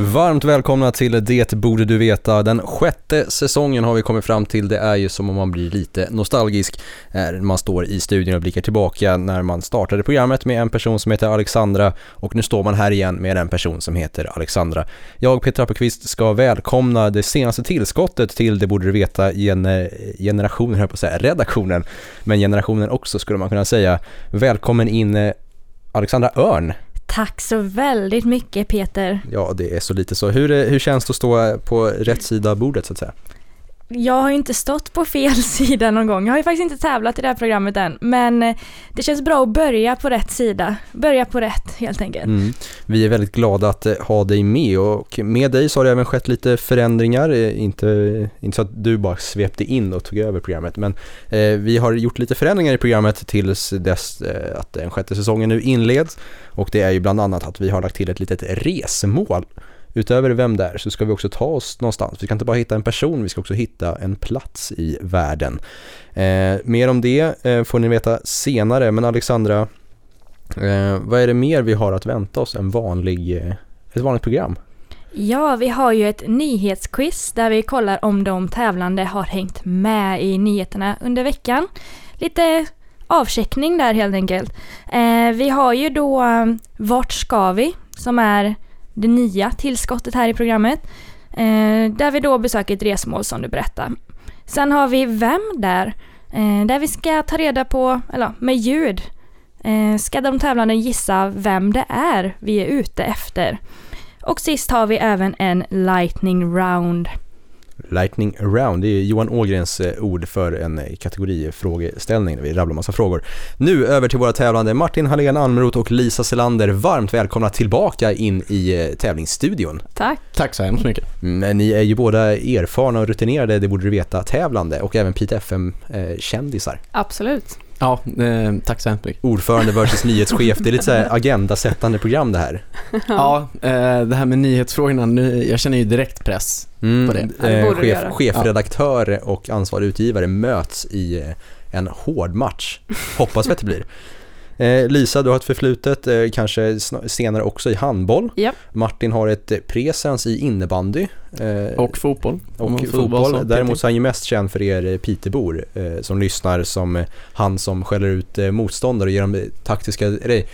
Varmt välkomna till Det borde du veta. Den sjätte säsongen har vi kommit fram till. Det är ju som om man blir lite nostalgisk eh, när man står i studion och blickar tillbaka när man startade programmet med en person som heter Alexandra och nu står man här igen med en person som heter Alexandra. Jag, Peter Appelqvist, ska välkomna det senaste tillskottet till Det borde du veta gener generationen, höll på att säga, redaktionen, men generationen också skulle man kunna säga. Välkommen in eh, Alexandra Örn. Tack så väldigt mycket Peter. Ja, det är så lite så. Hur, eh, hur känns det att stå på rätt sida av bordet så att säga? Jag har ju inte stått på fel sida någon gång. Jag har ju faktiskt inte tävlat i det här programmet än. Men eh, det känns bra att börja på rätt sida. Börja på rätt helt enkelt. Mm. Vi är väldigt glada att eh, ha dig med och med dig så har det även skett lite förändringar. Eh, inte, inte så att du bara svepte in och tog över programmet men eh, vi har gjort lite förändringar i programmet tills dess eh, att den sjätte säsongen nu inleds och det är ju bland annat att vi har lagt till ett litet resmål. Utöver vem det är så ska vi också ta oss någonstans. Vi kan inte bara hitta en person, vi ska också hitta en plats i världen. Eh, mer om det eh, får ni veta senare, men Alexandra, eh, vad är det mer vi har att vänta oss en vanlig, eh, ett vanligt program? Ja, vi har ju ett nyhetsquiz där vi kollar om de tävlande har hängt med i nyheterna under veckan. Lite avcheckning där helt enkelt. Eh, vi har ju då eh, Vart ska vi? Som är det nya tillskottet här i programmet. Eh, där vi då besöker ett resmål som du berättar. Sen har vi Vem där? Eh, där vi ska ta reda på, eller med ljud, eh, ska de tävlande gissa vem det är vi är ute efter. Och sist har vi även en lightning round. Lightning around, det är Johan Ågrens eh, ord för en eh, kategorifrågeställning där vi rabblar massa frågor. Nu över till våra tävlande Martin Hallén Almroth och Lisa Selander. Varmt välkomna tillbaka in i eh, tävlingsstudion. Tack. Tack så hemskt mycket. Men ni är ju båda erfarna och rutinerade, det borde du veta, tävlande och även Pite FM-kändisar. Absolut. Ja, eh, tack så hemskt mycket. Ordförande versus nyhetschef, det är lite så här agendasättande program det här. Ja, eh, det här med nyhetsfrågorna, nu, jag känner ju direkt press. Mm, På det. Eh, chef, chefredaktör och ansvarig utgivare möts i en hård match. Hoppas vi att det blir. Eh, Lisa, du har ett förflutet, eh, kanske senare också i handboll. Japp. Martin har ett eh, presens i innebandy. eh, Och fotboll. och så fotboll. Däremot så är han ju mest känd för er Pitebor eh, som lyssnar som han som skäller ut eh, motståndare och ger dem taktiska, eh,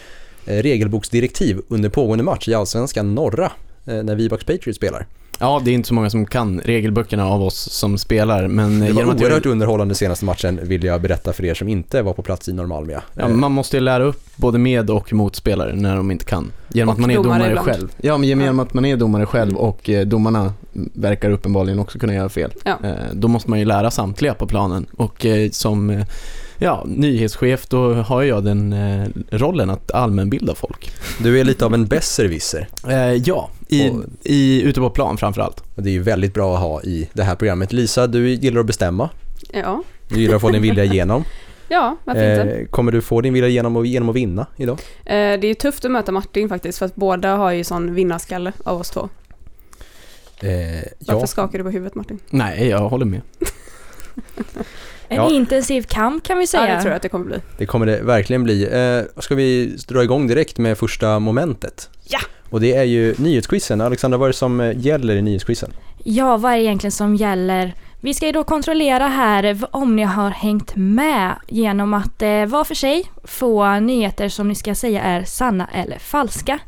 regelboksdirektiv under pågående match i Allsvenskan norra eh, när Vibax Patriots spelar. Ja, det är inte så många som kan regelböckerna av oss som spelar, men Det eh, var genom att oerhört jag, underhållande senaste matchen vill jag berätta för er som inte var på plats i Normalmia. ja, man måste ju lära upp både med och motspelare när de inte kan. Genom Och att man är domare domare själv. Ja, men genom att man är domare själv och eh, domarna verkar uppenbarligen också kunna göra fel. Ja. Eh, då måste man ju lära samtliga på planen och som ja, nyhetschef då har jag den eh, rollen att allmänbilda folk. Du är lite av en besserwisser Eh, ja, i, Och- i, ute på plan framförallt. och det är ju väldigt bra att ha i det här programmet. Lisa, du gillar att bestämma. Ja. Du gillar att få din vilja igenom. Ja, varför inte? Eh, kommer du få din vilja igenom och, genom att vinna idag? Eh, det är ju tufft att möta Martin faktiskt för att båda har ju sån vinnarskalle av oss två. Eh, Varför ja, skakar du på huvudet Martin? Nej, jag håller med. En Ja. intensiv kamp kan vi Ja, säga. det tror jag att det kommer bli. det kommer det verkligen bli. Eh, ska vi dra igång direkt med första momentet? Ja! Och det är ju nyhetsquizen. Alexandra, vad är det som eh, gäller i nyhetsquizen? Ja, vad är det egentligen som gäller? Vi ska ju då kontrollera här om ni har hängt med genom att eh, var för sig få nyheter som ni ska säga är sanna eller falska.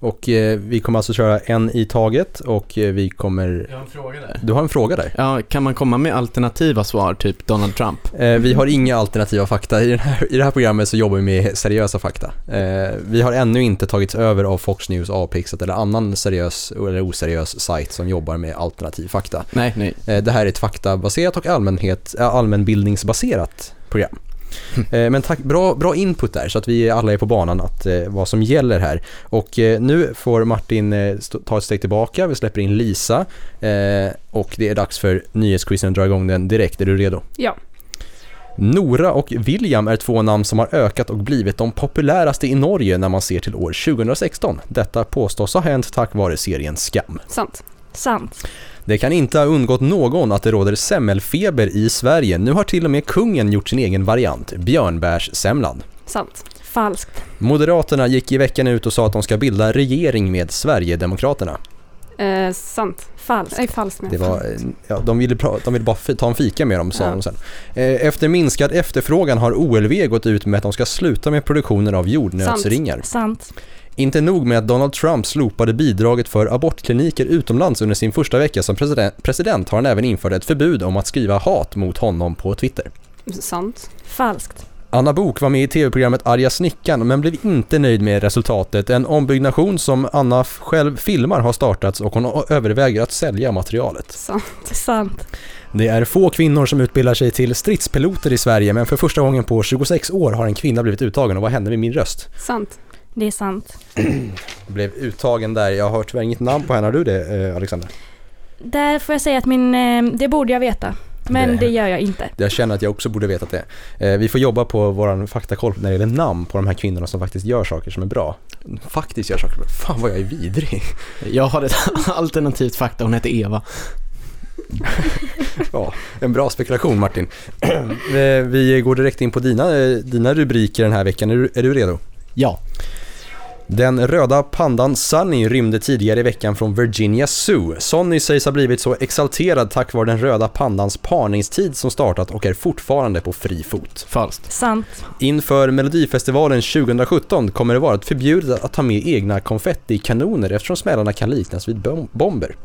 Och eh, vi kommer alltså köra en i taget och eh, vi kommer... Jag har en fråga där. Du har en fråga där. Ja, kan man komma med alternativa svar, typ Donald Trump? Eh, vi har inga alternativa fakta. I, den här, I det här programmet så jobbar vi med seriösa fakta. Eh, vi har ännu inte tagits över av Fox News, Apixat eller annan seriös eller oseriös sajt som jobbar med alternativ fakta. Nej, nej. Eh, det här är ett faktabaserat och allmänhet, äh, allmänbildningsbaserat program. Eh, men tack, bra, bra input där så att vi alla är på banan att eh, vad som gäller här. Och eh, nu får Martin ta ett steg tillbaka, vi släpper in Lisa och det är dags för nyhetsquizen att dra igång den direkt. Är du redo? Ja. Nora och William är två namn som har ökat och blivit de populäraste i Norge när man ser till år 2016. Detta påstås ha hänt tack vare serien Skam. Sant. Sant. Det kan inte ha undgått någon att det råder semmelfeber i Sverige. Nu har till och med kungen gjort sin egen variant, björnbärssemlan. Sant. Falskt. Moderaterna gick i veckan ut och sa att de ska bilda regering med Sverigedemokraterna. Eh, sant. Falskt. Nej, falskt med. Det var, ja, de, ville pra- de ville bara ta en fika med dem, sa Ja. de sen. Eh, Efter minskad efterfrågan har OLV gått ut med att de ska sluta med produktionen av jordnötsringar. Sant. Inte nog med att Donald Trump slopade bidraget för abortkliniker utomlands under sin första vecka som president, president har han även infört ett förbud om att skriva hat mot honom på Twitter. Sant. Falskt. Anna Bok var med i tv-programmet Arga snickaren men blev inte nöjd med resultatet. En ombyggnation som Anna själv filmar har startats och hon överväger att sälja materialet. Sant. Sant. Det är få kvinnor som utbildar sig till stridspiloter i Sverige men för första gången på 26 år har en kvinna blivit uttagen och vad hände med min röst? Sant. Det är sant. Blev uttagen där, jag har tyvärr inget namn på henne, har du det eh, Alexander? Där får jag säga att min, eh, det borde jag veta. Men Det- det gör jag inte. Jag känner att jag också borde veta det. Eh, vi får jobba på våran faktakoll när det gäller namn på de här kvinnorna som faktiskt gör saker som är bra. Faktiskt gör saker som är bra. Fan vad jag är vidrig. Jag har ett alternativt fakta, hon heter Eva. Ja, en bra spekulation Martin. Vi går direkt in på dina, dina rubriker den här veckan. Är du, är du redo? Ja. Den röda pandan Sunny rymde tidigare i veckan från Virginia Zoo. Sonny sägs ha blivit så exalterad tack vare den röda pandans parningstid som startat och är fortfarande på fri fot. Falskt. Sant. Inför Melodifestivalen 2017 kommer det vara förbjudet att ta med egna konfettikanoner eftersom smällarna kan liknas vid bom- bomber.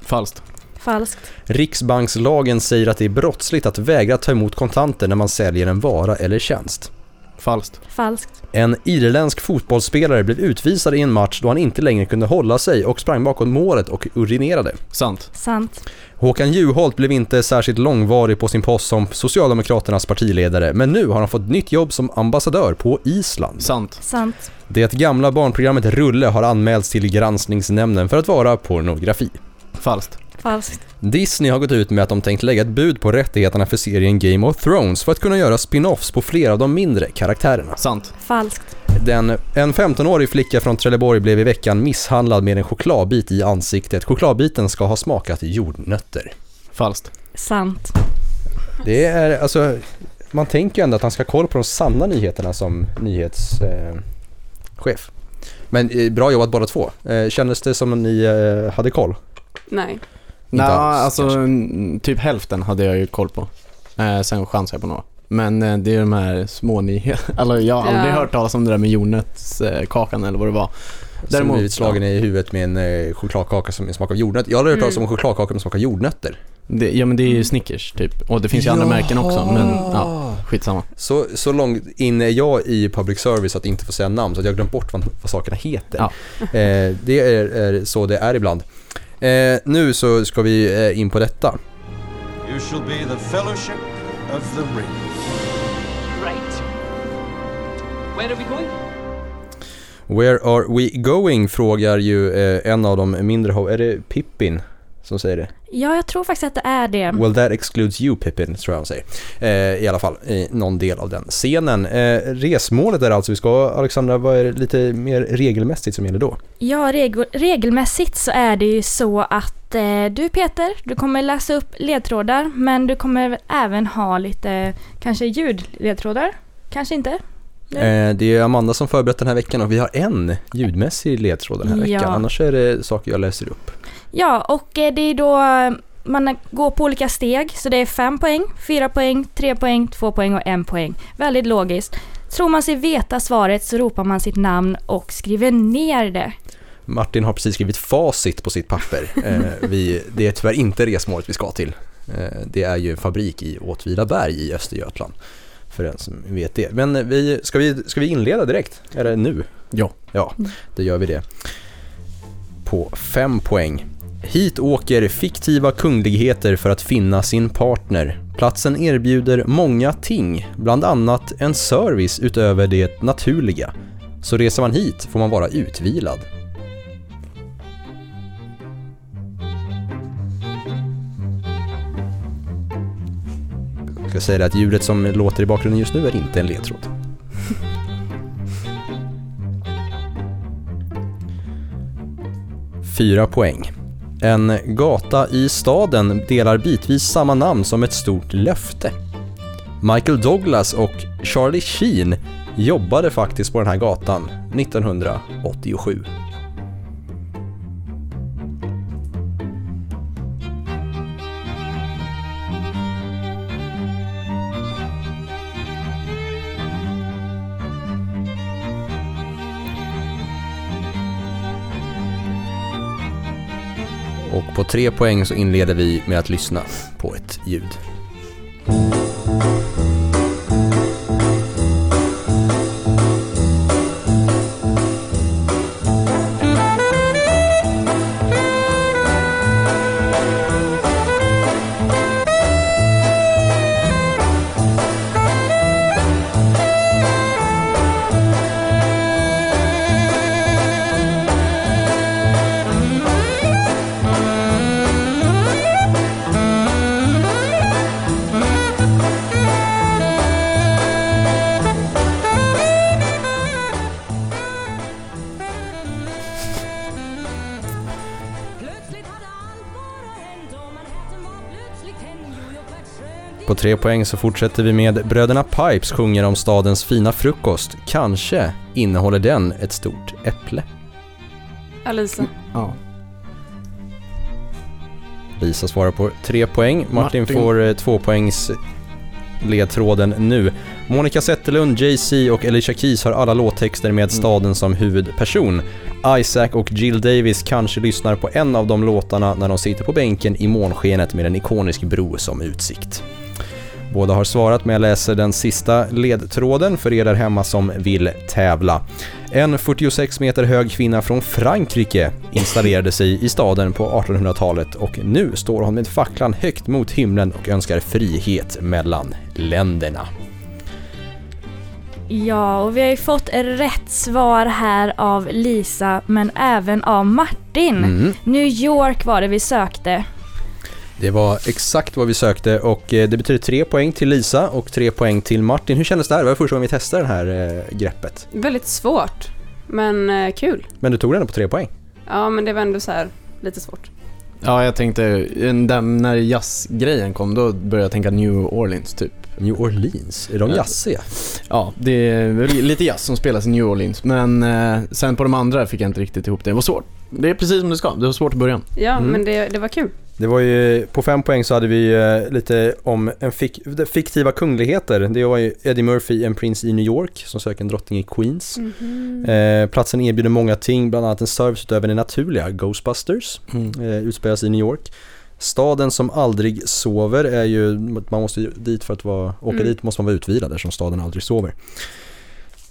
Falskt. Falskt. Riksbankslagen säger att det är brottsligt att vägra ta emot kontanter när man säljer en vara eller tjänst. Falskt. Falskt. En irländsk fotbollsspelare blev utvisad i en match då han inte längre kunde hålla sig och sprang bakom målet och urinerade. Sant. Sant. Håkan Juholt blev inte särskilt långvarig på sin post som Socialdemokraternas partiledare men nu har han fått nytt jobb som ambassadör på Island. Sant. Sant. Det gamla barnprogrammet Rulle har anmälts till granskningsnämnden för att vara pornografi. Falskt. Falskt. Disney har gått ut med att de tänkt lägga ett bud på rättigheterna för serien Game of Thrones för att kunna göra spin-offs på flera av de mindre karaktärerna. Sant. Falskt. Den, en 15-årig flicka från Trelleborg blev i veckan misshandlad med en chokladbit i ansiktet. Chokladbiten ska ha smakat jordnötter. Falskt. Sant. Det är alltså, man tänker ju ändå att han ska ha koll på de sanna nyheterna som nyhetschef. Eh, chef. Men eh, bra jobbat båda två. Eh, kändes det som att ni eh, hade koll? Nej. Nej, alls, alltså kanske. mm, typ hälften hade jag ju koll på. Eh, sen chansade jag på några. Men eh, det är de här små nyheterna. Alltså, jag har aldrig Ja. hört talas om det där med jordnötskakan eller vad det var. Som Däremot- blivit slagen i huvudet med en eh, chokladkaka som smakar jordnötter. Jag har aldrig hört talas om en chokladkaka som smakar jordnötter. Det, ja men det är ju Snickers typ. Och det finns ju andra märken också. Men ja, skitsamma. Så, så långt in är jag i public service att inte få säga namn så att jag har glömt bort vad, vad sakerna heter. Ja. Eh, det är, är så det är ibland. Eh, nu så ska vi eh, in på detta. You shall be the fellowship of the ring. Right. Where are we going? Where are we going? frågar ju eh, en av de mindre ho- Är det Pippin som säger det? Ja, jag tror faktiskt att det är det. Well that excludes you Pippin, tror jag han säger. Eh, I alla fall, i någon del av den scenen. Eh, resmålet är alltså vi ska, Alexandra, vad är det lite mer regelmässigt som gäller då? Ja, regel, regelmässigt så är det ju så att eh, du Peter, du kommer läsa upp ledtrådar men du kommer även ha lite kanske ljudledtrådar. Kanske inte? Eh, det är Amanda som förberett den här veckan och vi har en ljudmässig ledtråd den här Ja. veckan. Annars är det saker jag läser upp. Ja, och eh, det är då man går på olika steg. Så det är fem poäng, fyra poäng, tre poäng, två poäng och en poäng. Väldigt logiskt. Tror man sig veta svaret så ropar man sitt namn och skriver ner det. Martin har precis skrivit facit på sitt papper. Eh, vi, det är tyvärr inte resmålet vi ska till. Eh, det är ju en fabrik i Åtvidaberg i Östergötland. För den som vet det. Men vi, ska, vi, ska vi inleda direkt? Är det nu? Ja. Ja, då gör vi det. På fem poäng. Hit åker fiktiva kungligheter för att finna sin partner. Platsen erbjuder många ting, bland annat en service utöver det naturliga. Så reser man hit får man vara utvilad. Jag ska säga det att ljudet som låter i bakgrunden just nu är inte en ledtråd. Fyra poäng. En gata i staden delar bitvis samma namn som ett stort löfte. Michael Douglas och Charlie Sheen jobbade faktiskt på den här gatan 1987. På tre poäng så inleder vi med att lyssna på ett ljud. Tre poäng så fortsätter vi med Bröderna Pipes sjunger om stadens fina frukost. Kanske innehåller den ett stort äpple. Alisa. Ja. Lisa svarar på tre poäng. Martin, Martin. får eh, två poängs ledtråden nu. Monica Zetterlund, Jay-Z och Alicia Keys har alla låttexter med staden som huvudperson. Isaac och Jill Davis kanske lyssnar på en av de låtarna när de sitter på bänken i månskenet med en ikonisk bro som utsikt. Båda har svarat men jag läser den sista ledtråden för er där hemma som vill tävla. En 46 meter hög kvinna från Frankrike installerade sig i staden på 1800-talet och nu står hon med facklan högt mot himlen och önskar frihet mellan länderna. Ja, och vi har ju fått rätt svar här av Lisa, men även av Martin. Mm. New York var det vi sökte. Det var exakt vad vi sökte och eh, det betyder tre poäng till Lisa och tre poäng till Martin. Hur kändes det här? Det var första gången vi testade det här eh, greppet. Väldigt svårt, men eh, kul. Men du tog den på tre poäng. Ja, men det var ändå så här lite svårt. Ja, jag tänkte, den, när jazzgrejen kom, då började jag tänka New Orleans typ. New Orleans, är de Ja. jazziga? Ja, det är lite jazz som spelas i New Orleans, men sen på de andra fick jag inte riktigt ihop det. Det var svårt. Det är precis som det ska, det var svårt i början. Ja, Mm. men det, det var kul. Det var ju, på fem poäng så hade vi eh, lite om en fik, fiktiva kungligheter. Det var ju Eddie Murphy, en prins i New York som söker en drottning i Queens. Mhm. Eh, platsen erbjuder många ting, bland annat en service utöver det naturliga, Ghostbusters, Mm. eh, utspelas i New York. Staden som aldrig sover är ju, man måste ju dit för att vara, åka Mm. dit måste man vara utvilad eftersom staden aldrig sover.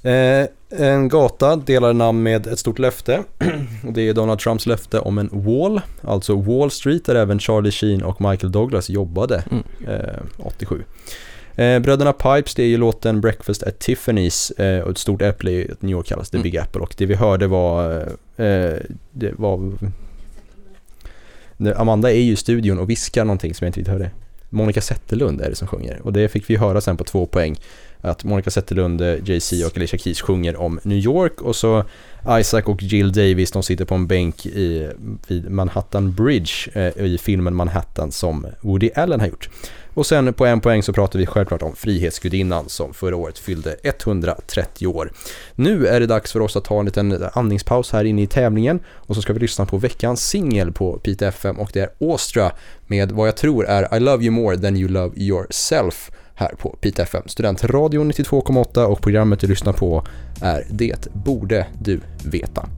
Eh, en gata delar namn med ett stort löfte. Det är Donald Trumps löfte om en wall, alltså Wall Street där även Charlie Sheen och Michael Douglas jobbade Mm. eh, 87. Eh, Bröderna Pipes, det är ju låten Breakfast at Tiffany's och ett stort äpple i New York kallas det Mm. Big Apple och det vi hörde var, eh, det var Amanda är ju i studion och viskar någonting som jag inte riktigt hörde. Monica Zetterlund är det som sjunger och det fick vi höra sen på två poäng. Att Monica Zetterlund, eh, Jay-Z och Alicia Keys sjunger om New York och så Isaac och Jill Davis, de sitter på en bänk i, vid Manhattan Bridge eh, i filmen Manhattan som Woody Allen har gjort. Och sen på en poäng så pratar vi självklart om Frihetsgudinnan som förra året fyllde 130 år. Nu är det dags för oss att ta en liten andningspaus här inne i tävlingen och så ska vi lyssna på veckans singel på Pite FM och det är Åstra med vad jag tror är I love you more than you love yourself här på Pite FM. Studentradion 92,8 och programmet du lyssnar på är Det borde du veta.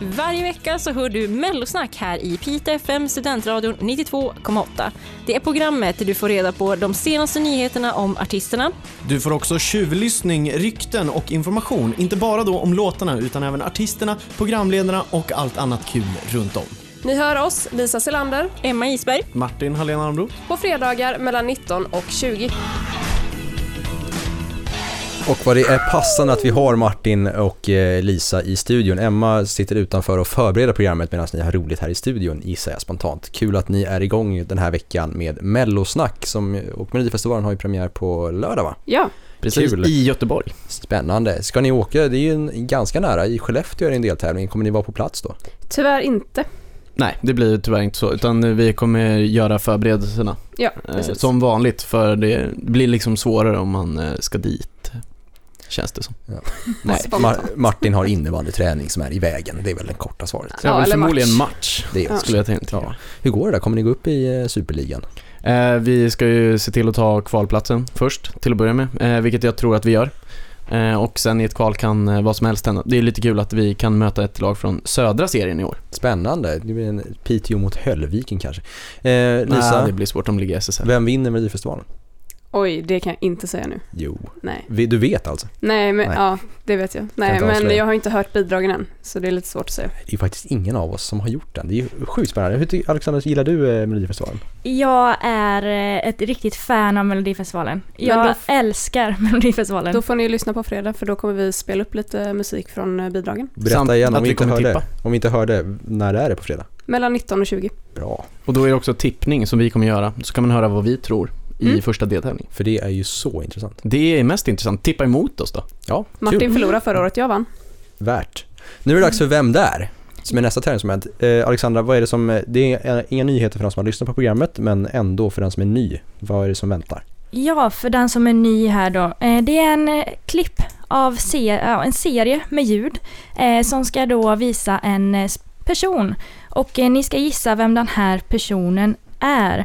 Varje vecka så hör du Mellosnack här i Pite FM Studentradion 92,8. Det är programmet där du får reda på de senaste nyheterna om artisterna. Du får också tjuvlyssning, rykten och information. Inte bara då om låtarna utan även artisterna, programledarna och allt annat kul runt om. Ni hör oss, Lisa Selander, Emma Isberg, Martin Hallén Arnbro. på fredagar mellan 19 och 20. Och vad det är passande att vi har Martin och eh, Lisa i studion. Emma sitter utanför och förbereder programmet medan ni har roligt här i studion gissar jag spontant. Kul att ni är igång den här veckan med Mellosnack som, och Melodifestivalen har ju premiär på lördag va? Ja, Precis, Kul. i Göteborg. Spännande. Ska ni åka? Det är ju en, ganska nära. I Skellefteå är det en deltävling. Kommer ni vara på plats då? tyvärr inte. Nej, det blir tyvärr inte så, utan vi kommer göra förberedelserna Ja, eh, precis. som vanligt, för det blir liksom svårare om man eh, ska dit, känns det som. Nej, Spontant. Mar- Martin har innebandyträning som är i vägen. Det är väl det korta svaret. Ja, vill eller förmodligen match. match, Det är Ja. skulle jag tänka. Ja. Hur går det där? Kommer ni gå upp i eh, Superligan? Eh, vi ska ju se till att ta kvalplatsen först, till att börja med, eh, vilket jag tror att vi gör. Eh, och sen i ett kval kan eh, vad som helst hända. Det är lite kul att vi kan möta ett lag från södra serien i år. Spännande. Det blir en Piteå mot Höllviken kanske. Eh, Lisa, Nej, det blir svårt om de ligger i SSL. vem vinner Melodifestivalen? Oj, det kan jag inte säga nu. Jo, Nej. Du vet alltså? Nej, men Nej. ja, det vet jag. Nej, inte men avslöja. jag har inte hört bidragen än, så det är lite svårt att säga. Det är faktiskt ingen av oss som har gjort den. Det är ju sjukt spännande. Hur Alexander, gillar du eh, Melodifestivalen? Jag är eh, ett riktigt fan av Melodifestivalen. Jag älskar Melodifestivalen. Då får ni lyssna på fredag, för då kommer vi spela upp lite musik från eh, bidragen. Berätta Samt igen om att vi, inte kommer hörde. tippa. Om vi inte hörde, när är det på fredag? Mellan 19 och 20. Bra. Och då är det också tippning som vi kommer göra, så kan man höra vad vi tror i Mm. första deltävlingen. För det är ju så intressant. Det är mest intressant. Tippa emot oss då. Ja, Martin kul. förlorade förra året, jag vann. Värt. Nu är det dags för Vem där? Som är nästa tävlingsmoment. Eh, Alexandra, vad är det som, det är inga nyheter för de som har lyssnat på programmet, men ändå för den som är ny. Vad är det som väntar? Ja, för den som är ny här då. Eh, det är en eh, klipp av se- ja, en serie med ljud eh, som ska då visa en eh, person. Och eh, ni ska gissa vem den här personen är.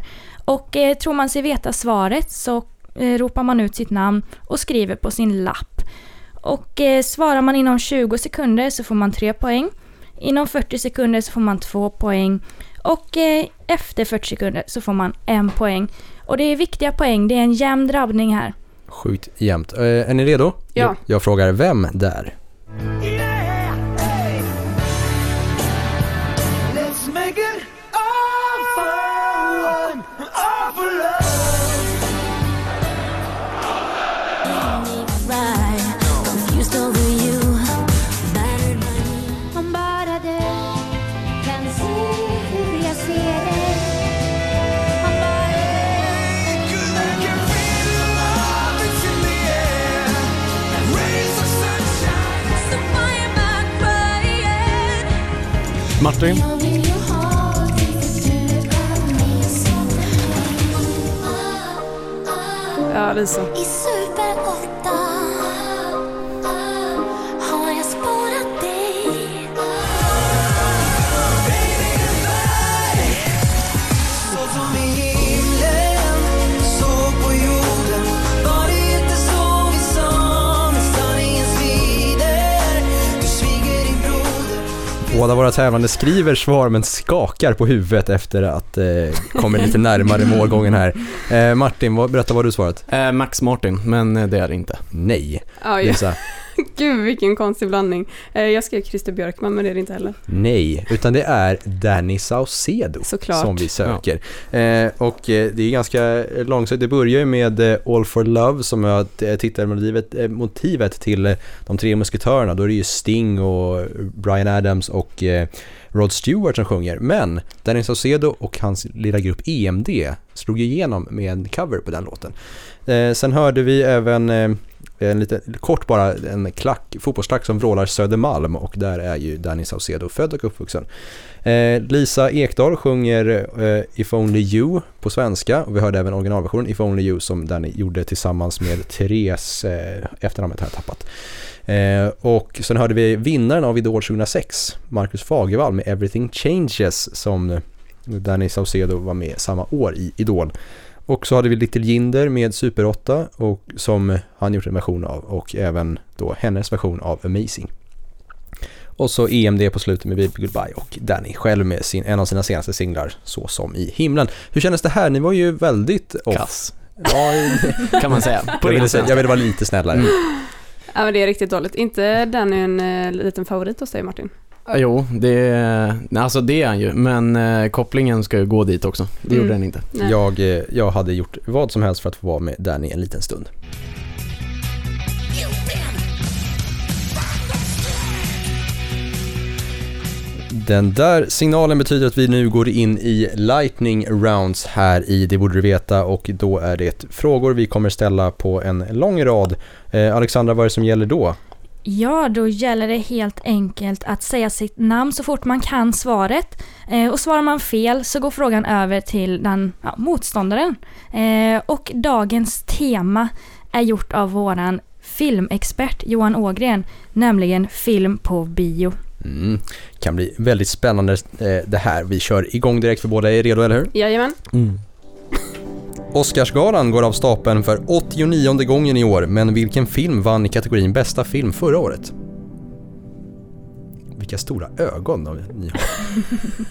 Och eh, tror man sig veta svaret så eh, ropar man ut sitt namn och skriver på sin lapp. Och eh, svarar man inom 20 sekunder så får man 3 poäng. Inom 40 sekunder så får man 2 poäng. Och eh, efter 40 sekunder så får man en poäng. Och det är viktiga poäng, det är en jämn drabbning här. Sjukt jämnt. Eh, är ni redo? Ja. Jag, jag frågar vem där? Som Ja, Lisa. Båda våra tävlande skriver svar men skakar på huvudet efter att eh, kommer lite närmare målgången här. Eh, Martin, vad, berätta vad du svarat. Eh, Max Martin, men eh, det är det inte. Nej. Ja. Lisa, Gud vilken konstig blandning. Eh, Jag skrev Christer Björkman men det är det inte heller. nej. Utan det är Danny Saucedo Såklart. som vi söker. Eh, och eh, det är ganska långsamt. Det börjar ju med All for Love som är titelmotivet motivet till de tre musketörerna. Då är det ju Sting och Brian Adams och Rod Stewart som sjunger. Men Danny Saucedo och hans lilla grupp EMD slog igenom med en cover på den låten. Sen hörde vi även en liten kort bara en klack, fotbollsklack som vrålar Södermalm och där är ju Danny Saucedo född och uppvuxen. Eh, Lisa Ekdahl sjunger eh, If Only You på svenska och vi hörde även originalversionen If Only You som Danny gjorde tillsammans med Therese, eh, efternamnet har jag tappat. Eh, och sen hörde vi vinnaren av Idol 2006, Marcus Fagervall med Everything Changes som Danny Saucedo var med samma år i Idol. Och så hade vi Little Jinder med Super 8 och som han gjort en version av och även då hennes version av Amazing. Och så EMD på slutet med Baby Goodbye och Danny själv med sin, en av sina senaste singlar, Så som i himlen. Hur kändes det här? Ni var ju väldigt off. Kass. Ja, Kan man säga. jag, ville, säga- jag ville vara lite snällare. Mm. Ja men det är riktigt dåligt. inte är en eh, liten favorit hos dig Martin? Ja, Jo, det, alltså det är han ju, men eh, kopplingen ska ju gå dit också. Det Mm. gjorde den inte. Nej. Jag, eh, jag hade gjort vad som helst för att få vara med Danny en liten stund. Den där signalen betyder att vi nu går in i lightning rounds här i Det borde du veta och då är det frågor vi kommer ställa på en lång rad. Eh, Alexandra, vad är det som gäller då? Ja, då gäller det helt enkelt att säga sitt namn så fort man kan svaret. Eh, och svarar man fel så går frågan över till den ja, motståndaren. Eh, och dagens tema är gjort av våran filmexpert Johan Ågren, nämligen film på bio. Mm. Kan bli väldigt spännande eh, det här. Vi kör igång direkt för båda är redo, eller hur? Jajamän. Oscarsgalan går av stapeln för 89 gången i år, men vilken film vann i kategorin bästa film förra året? Vilka stora ögon ni har.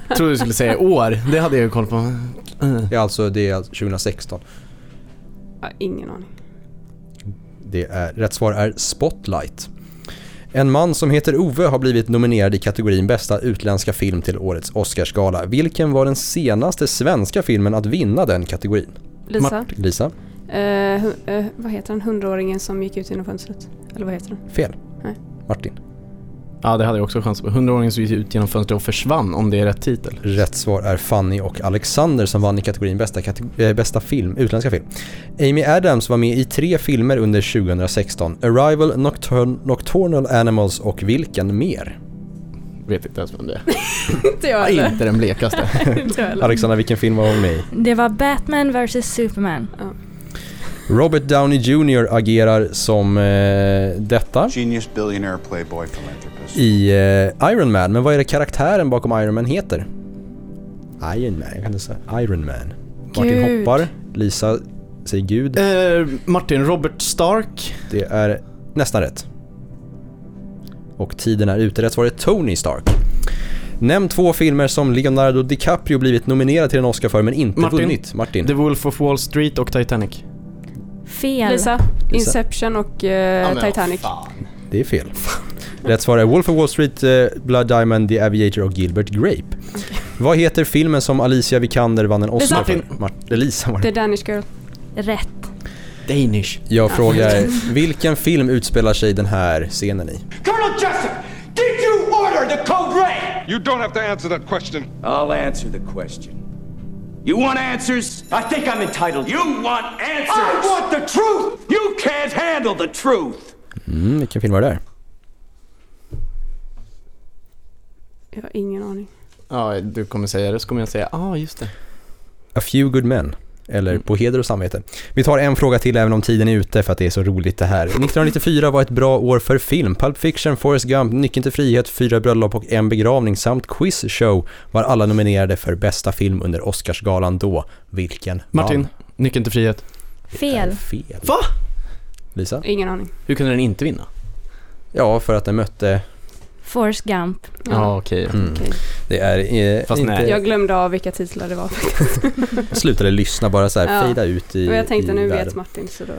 Jag trodde du skulle säga år, det hade jag ju koll på. Det är alltså, det är alltså 2016. Ja, ingen aning. Det är, rätt svar är Spotlight. En man som heter Ove har blivit nominerad i kategorin bästa utländska film till årets Oscarsgala. Vilken var den senaste svenska filmen att vinna den kategorin? Lisa? Lisa? Eh, eh, vad heter den? Hundraåringen som gick ut genom fönstret? Eller vad heter den? Fel. Nej. Martin? Ja, det hade jag också chans på. 100-åringen som gick ut genom fönstret och försvann, om det är rätt titel. Rätt svar är Fanny och Alexander som vann i kategorin bästa, kateg- eh, bästa film, utländska film. Amy Adams var med i tre filmer under 2016. Arrival, Nocturn- Nocturnal Animals och vilken mer? Vet inte ens vem det är. Inte jag Ja, heller. inte den blekaste. Inte. Alexandra, vilken film var hon med i? Det var Batman vs Superman. Robert Downey Jr agerar som eh, detta Genius, billionaire, playboy, philanthropist. i eh, Iron Man. Men vad är det karaktären bakom Iron Man heter? Iron Man, jag kan inte säga. Iron Man. Martin Gud. hoppar, Lisa säger Gud. Eh, Martin, Robert Stark. Det är nästan rätt. Och tiden är ute. Rätt svar är Tony Stark. Nämn två filmer som Leonardo DiCaprio blivit nominerad till en Oscar för men inte Martin. vunnit. Martin. The Wolf of Wall Street och Titanic. Fel. Lisa? Inception och eh, men vad Titanic. Det är fel. Rätt svar är Wolf of Wall Street, eh, Blood Diamond, The Aviator och Gilbert Grape. Vad heter filmen som Alicia Vikander vann en Oscar Lisa. för? Mart- Lisa var The det. Danish Girl. Rätt. Danish. Jag frågar, vilken film utspelar sig den här scenen i? The code red? You don't have to answer that question. I'll answer the question. You want answers? I think I'm entitled. You want answers? I want the truth! You can't handle the truth! Mm, vilken film var det där? Jag har ingen aning. Ja, du kommer säga det så kommer jag säga, ja ah, just det. A few good men. Eller På heder och samvete. Vi tar en fråga till även om tiden är ute för att det är så roligt det här. 1994 var ett bra år för film. Pulp Fiction, Forrest Gump, Nyckeln till frihet, Fyra bröllop och En begravning samt Quiz Show var alla nominerade för bästa film under Oscarsgalan då. Vilken Martin, vann? Nyckeln till frihet. Fel. Fel. Va? Lisa? Ingen aning. Hur kunde den inte vinna? Ja, för att den mötte... Forrest Gump. Ja, okej. Mm. Det är eh, Fast inte... nej. Jag glömde av vilka titlar det var. Jag slutade lyssna, bara så här Ja. fejda ut i Och jag tänkte i nu världen. vet Martin så då.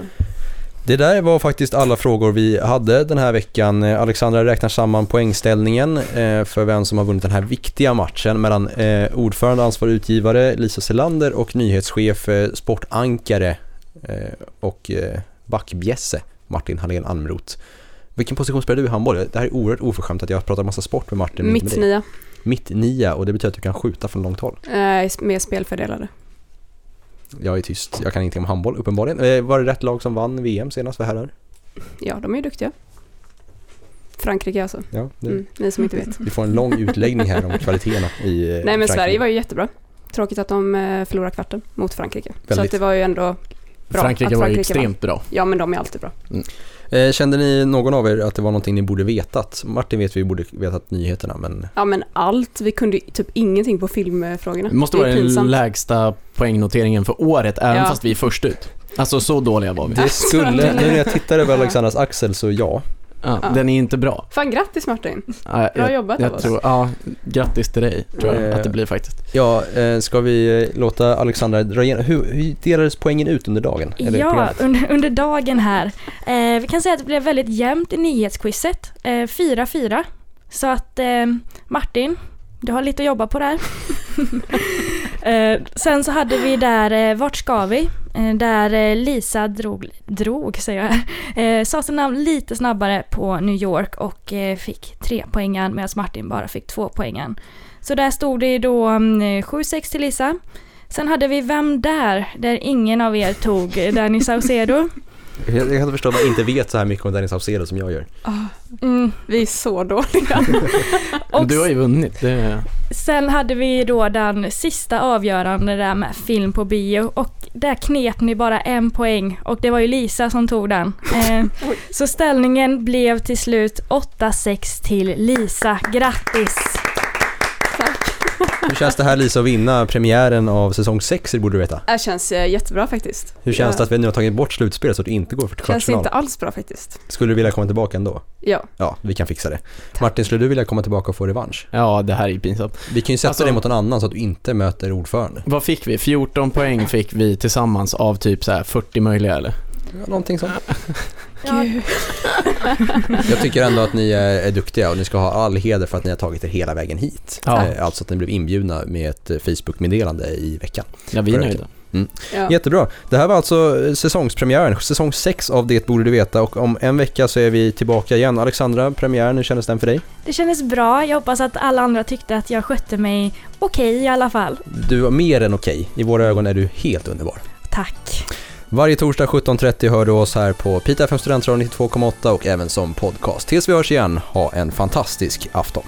Det där var faktiskt alla frågor vi hade den här veckan. Eh, Alexandra räknar samman poängställningen eh, för vem som har vunnit den här viktiga matchen mellan eh, ordförande och ansvarig utgivare Lisa Selander och nyhetschef, sportankare och backbjässe Martin Hallén Almroth. Vilken position spelar du i handboll? Det här är oerhört oförskämt att jag pratar massa sport med Martin. med dig. Mittnia. Mittnia och det betyder att du kan skjuta från långt håll. Eh, mer spelfördelade. Jag är tyst, jag kan ingenting om handboll uppenbarligen. Eh, var det rätt lag som vann VM senast för herrar? Ja, de är ju duktiga. Frankrike alltså. Ja, det, Mm, ni som inte vet. Vi får en lång utläggning här om kvaliteterna i eh, Nej men Frankrike. Sverige var ju jättebra. Tråkigt att de eh, förlorade kvarten mot Frankrike. Så Väldigt. att det var ju ändå bra Frankrike att var ju Frankrike extremt vann. bra. Ja men de är alltid bra. Eh, Kände ni någon av er att det var någonting ni borde vetat? Martin vet vi borde vetat nyheterna men Ja men allt. Vi kunde typ ingenting på filmfrågorna. Det måste är vara den lägsta poängnoteringen för året, även Ja. fast vi är först ut. Alltså så dåliga var vi. det skulle, nu när jag tittar över Alexandras axel så ja. Ja, Ja. Den är inte bra. Fan grattis Martin. Ja, Bra jag, jobbat jag av oss. tror, Ja, grattis till dig tror jag Eh, att det blir faktiskt. Ja, eh, ska vi eh, låta Alexandra dra igenom, hur, hur delades poängen ut under dagen? Eller Ja, under, under dagen här. Eh, vi kan säga att det blev väldigt jämnt i nyhetsquizet. Eh, 4-4. Så att eh, Martin, du har lite att jobba på där. eh, sen så hade vi där eh, Vart ska vi? Eh, där eh, Lisa drog, drog säger jag, eh, sa sitt namn lite snabbare på New York och eh, fick tre poängen medan Martin bara fick två poängen. Så där stod det då mm, 7-6 till Lisa. Sen hade vi Vem där? Där ingen av er tog eh, Danny Saucedo. Jag, jag kan inte förstå att man inte vet så här mycket om Dennis Saucedo som jag gör. Mm, vi är så dåliga. Men du har ju vunnit. Det, Sen hade vi då den sista avgörande där med film på bio och där knep ni bara en poäng och det var ju Lisa som tog den. Eh, så ställningen blev till slut 8-6 till Lisa. Grattis! Hur känns det här Lisa att vinna premiären av säsong 6 det borde du veta? Det känns eh, jättebra faktiskt. Hur känns det att vi nu har tagit bort slutspelet så att du inte går för Känns kvartsfinal? inte alls bra faktiskt. Skulle du vilja komma tillbaka ändå? Ja. Ja, vi kan fixa det. Martin, skulle du vilja komma tillbaka och få revansch? ja, det här är ju pinsamt. Vi kan ju sätta Alltså- dig mot en annan så att du inte möter ordförande. Vad fick vi? 14 poäng fick vi tillsammans av typ så här 40 möjliga eller? Ja, någonting sånt. Ja, Jag tycker ändå att ni är, duktiga och ni ska ha all heder för att ni har tagit er hela vägen hit. Ja. Eh, Alltså att ni blev inbjudna med ett eh, Facebook-meddelande i veckan. Ja, vi är nöjda. Mm. Ja. Jättebra. Det här var alltså eh, säsongspremiären, säsong 6 av Det borde du veta och om en vecka så är vi tillbaka igen. Alexandra, premiären, hur kändes den för dig? det kändes bra. Jag hoppas att alla andra tyckte att jag skötte mig okej i alla fall. Du var mer än okej. I våra ögon är du helt underbar. Tack! Varje torsdag 17.30 hör du oss här på Pita FM Studentradion 92,8 och även som podcast. Tills vi hörs igen, ha en fantastisk afton.